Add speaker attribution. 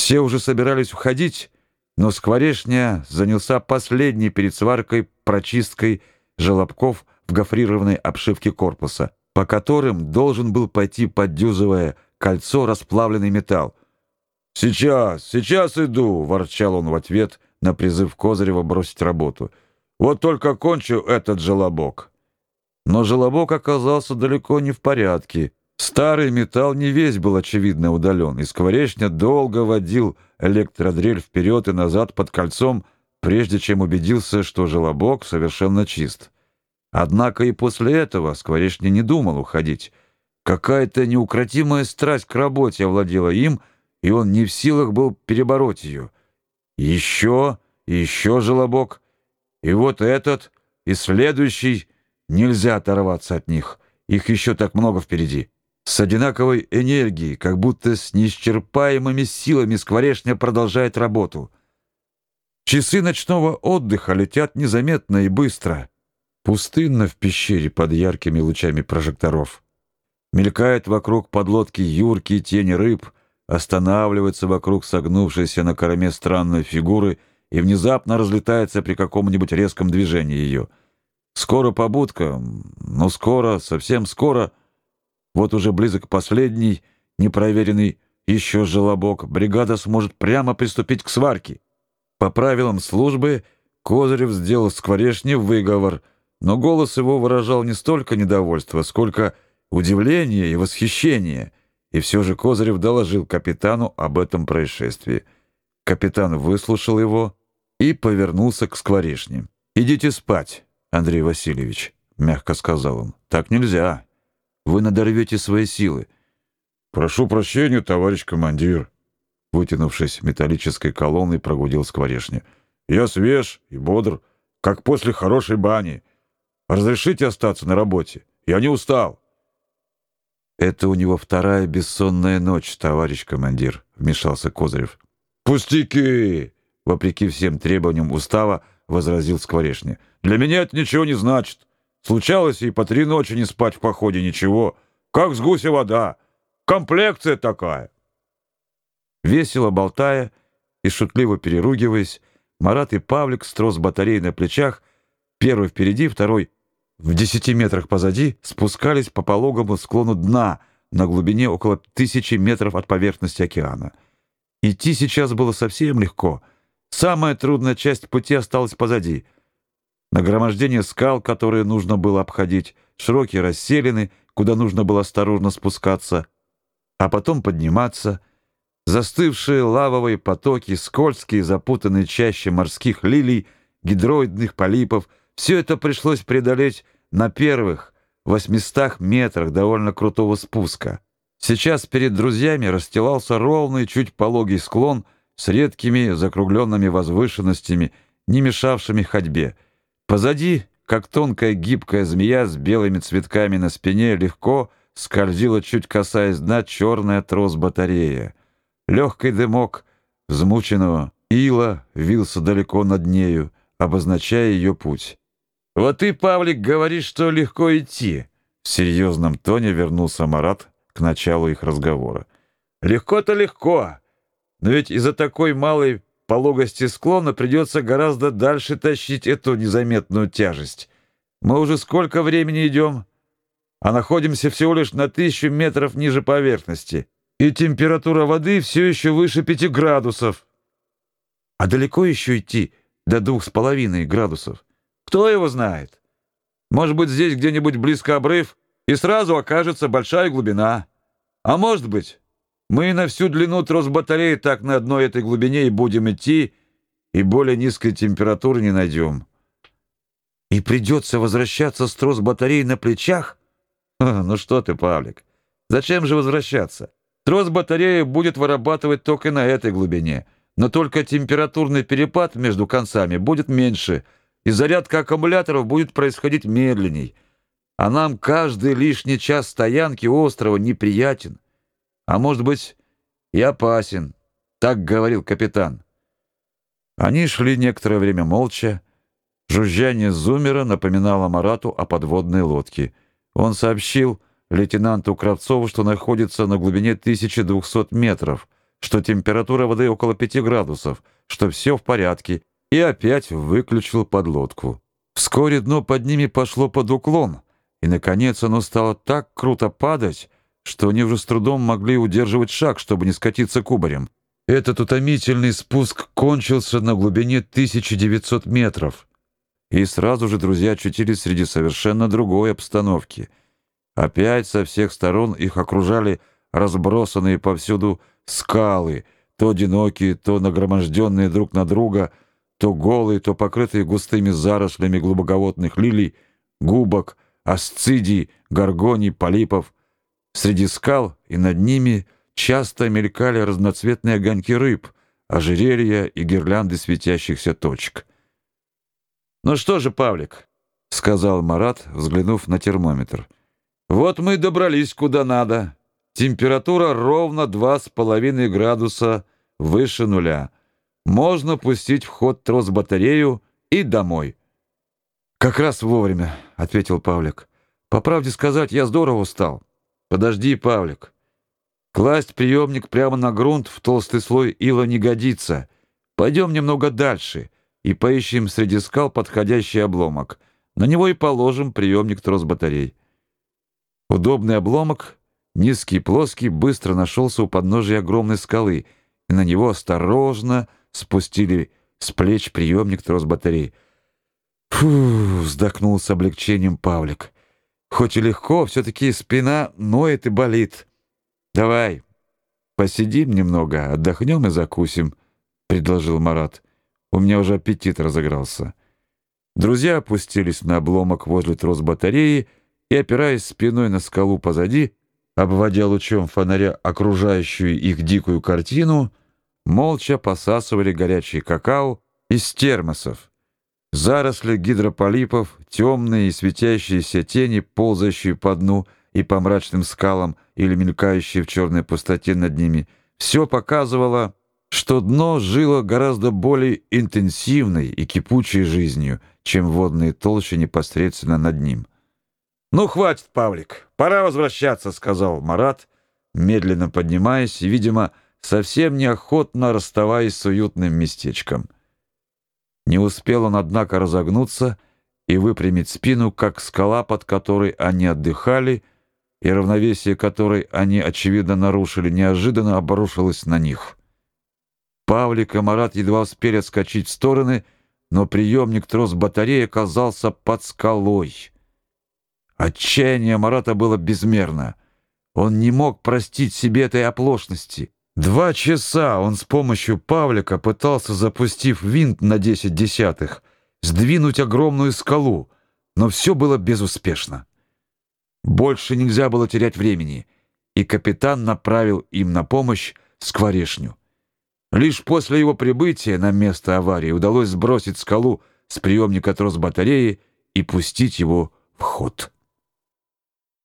Speaker 1: Все уже собирались уходить, но Скворешня занялся последней перед сваркой прочисткой желобков в гофрированной обшивке корпуса, по которым должен был пойти поддюзовое кольцо расплавленный металл. «Сейчас, сейчас иду!» — ворчал он в ответ на призыв Козырева бросить работу. «Вот только кончу этот желобок». Но желобок оказался далеко не в порядке. Старый металл не весь был очевидно удален, и Скворечня долго водил электродрель вперед и назад под кольцом, прежде чем убедился, что желобок совершенно чист. Однако и после этого Скворечня не думал уходить. Какая-то неукротимая страсть к работе овладела им, и он не в силах был перебороть ее. Еще и еще желобок, и вот этот, и следующий, нельзя оторваться от них, их еще так много впереди. С одинаковой энергией, как будто с неисчерпаемыми силами Скворечня продолжает работу. Часы ночного отдыха летят незаметно и быстро. Пустынно в пещере под яркими лучами прожекторов. Мелькает вокруг подлодки юркие тени рыб, останавливается вокруг согнувшейся на корме странной фигуры и внезапно разлетается при каком-нибудь резком движении ее. Скоро побудка, но скоро, совсем скоро — вот уже близок последний, непроверенный еще желобок. Бригада сможет прямо приступить к сварке. По правилам службы Козырев сделал скворечне выговор, но голос его выражал не столько недовольство, сколько удивление и восхищение. И все же Козырев доложил капитану об этом происшествии. Капитан выслушал его и повернулся к скворечне. «Идите спать, Андрей Васильевич», — мягко сказал он. «Так нельзя вы надорвете свои силы. Прошу прощения, товарищ командир, вытянувшись металлической колонной, прогудел скворечня. Я свеж и бодр, как после хорошей бани. Разрешите остаться на работе? Я не устал. Это у него вторая бессонная ночь, товарищ командир, вмешался Козырев. Пустяки, вопреки всем требованиям устава, возразил скворечня. Для меня это ничего не значит. Случалось и по три ночи не спать в походе ничего. Как с гуся вода. Комплекция такая. Весело болтая и шутливо переругиваясь, Марат и Павлик с трос батареи на плечах, первый впереди, второй в десяти метрах позади, спускались по пологому склону дна на глубине около тысячи метров от поверхности океана. Идти сейчас было совсем легко. Самая трудная часть пути осталась позади — Нагромождение скал, которые нужно было обходить, широкие расселины, куда нужно было осторожно спускаться, а потом подниматься, застывшие лавовые потоки, скользкие запутанные чаще морских лилий, гидроидных полипов — все это пришлось преодолеть на первых 800 метрах довольно крутого спуска. Сейчас перед друзьями расстилался ровный, чуть пологий склон с редкими закругленными возвышенностями, не мешавшими ходьбе — Позади, как тонкая гибкая змея с белыми цветками на спине, легко скользила, чуть касаясь дна, черная трос-батарея. Легкий дымок взмученного ила вился далеко над нею, обозначая ее путь. «Вот ты, Павлик, говоришь, что легко идти!» В серьезном тоне вернулся Марат к началу их разговора. «Легко-то легко, но ведь из-за такой малой пологости склона придется гораздо дальше тащить эту незаметную тяжесть. Мы уже сколько времени идем, а находимся всего лишь на тысячу метров ниже поверхности, и температура воды все еще выше пяти градусов. А далеко еще идти до двух с половиной градусов? Кто его знает? Может быть, здесь где-нибудь близко обрыв, и сразу окажется большая глубина. А может быть... Мы на всю длину трос батареи так на одной этой глубине и будем идти, и более низкой температуры не найдем. И придется возвращаться с трос батареи на плечах? Ну что ты, Павлик, зачем же возвращаться? Трос батареи будет вырабатывать ток и на этой глубине, но только температурный перепад между концами будет меньше, и зарядка аккумуляторов будет происходить медленней. А нам каждый лишний час стоянки у острова неприятен а может быть и опасен, так говорил капитан. Они шли некоторое время молча. Жужжание зумера напоминало Марату о подводной лодке. Он сообщил лейтенанту Кравцову, что находится на глубине 1200 метров, что температура воды около 5 градусов, что все в порядке, и опять выключил подлодку. Вскоре дно под ними пошло под уклон, и, наконец, оно стало так круто падать, что они уже с трудом могли удерживать шаг, чтобы не скатиться кубарем. Этот утомительный спуск кончился на глубине 1900 метров. И сразу же друзья очутились среди совершенно другой обстановки. Опять со всех сторон их окружали разбросанные повсюду скалы, то одинокие, то нагроможденные друг на друга, то голые, то покрытые густыми зарослями глубоководных лилий, губок, асцидий, горгоний, полипов. Среди скал и над ними часто мелькали разноцветные огоньки рыб, ожерелья и гирлянды светящихся точек. «Ну что же, Павлик», — сказал Марат, взглянув на термометр, — «вот мы добрались куда надо». Температура ровно 2,5 градуса выше нуля. Можно пустить в ход трос-батарею и домой. «Как раз вовремя», — ответил Павлик. «По правде сказать, я здорово устал». «Подожди, Павлик. Класть приемник прямо на грунт в толстый слой ила не годится. Пойдем немного дальше и поищем среди скал подходящий обломок. На него и положим приемник трос-батарей». Удобный обломок Низкий плоский быстро нашелся у подножия огромной скалы, и на него осторожно спустили с плеч приемник трос батареи. Фу, вздохнул с облегчением Павлик. Хоть и легко, все-таки спина ноет и болит. Давай, посидим немного, отдохнем и закусим, предложил Марат. У меня уже аппетит разыгрался. Друзья опустились на обломок возле трос батареи и, опираясь спиной на скалу позади, обводя лучом фонаря окружающую их дикую картину, молча посасывали горячий какао из термосов. Заросли гидрополипов, темные и светящиеся тени, ползающие по дну и по мрачным скалам или мелькающие в черной пустоте над ними, все показывало, что дно жило гораздо более интенсивной и кипучей жизнью, чем водные толщи непосредственно над ним. «Ну, хватит, Павлик, пора возвращаться», — сказал Марат, медленно поднимаясь и, видимо, совсем неохотно расставаясь с уютным местечком. Не успел он, однако, разогнуться и выпрямить спину, как скала, под которой они отдыхали, и равновесие которой они, очевидно, нарушили, неожиданно обрушилось на них. Павлик и Марат едва успели отскочить в стороны, но приемник трос батареи оказался под скалой — Отчаяние Марата было безмерно. Он не мог простить себе этой оплошности. Два часа он с помощью Павлика пытался, запустив винт на десять десятых, сдвинуть огромную скалу, но все было безуспешно. Больше нельзя было терять времени, и капитан направил им на помощь скворешню. Лишь после его прибытия на место аварии удалось сбросить скалу с приемника трос батареи и пустить его в ход.